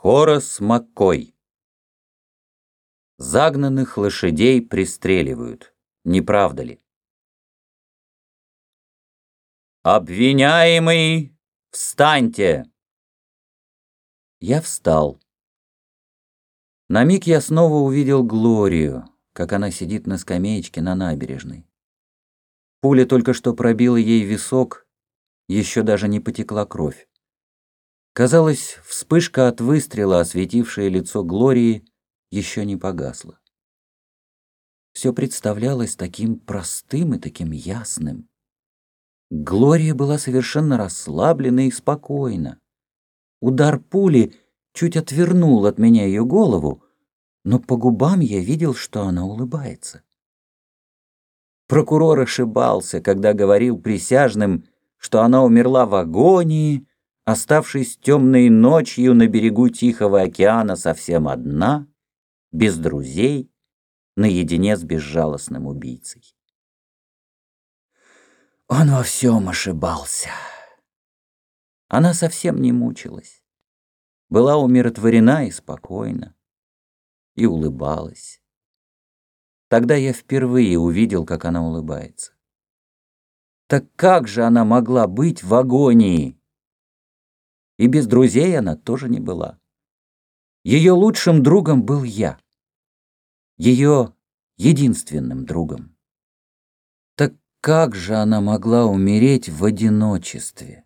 Хорас Маккой Загнанных лошадей пристреливают, не правда ли? «Обвиняемый, встаньте!» Я встал. На миг я снова увидел Глорию, как она сидит на скамеечке на набережной. Пуля только что пробила ей висок, еще даже не потекла кровь. Казалось, вспышка от выстрела, осветившая лицо Глории, еще не погасла. Все представлялось таким простым и таким ясным. Глория была совершенно расслаблена и спокойна. Удар пули чуть отвернул от меня ее голову, но по губам я видел, что она улыбается. Прокурор ошибался, когда говорил присяжным, что она умерла в агонии, оставшись темной ночью на берегу Тихого океана совсем одна, без друзей, наедине с безжалостным убийцей. Он во всем ошибался. Она совсем не мучилась. Была умиротворена и спокойна. И улыбалась. Тогда я впервые увидел, как она улыбается. Так как же она могла быть в агонии? И без друзей она тоже не была. Ее лучшим другом был я. Ее единственным другом. Так как же она могла умереть в одиночестве?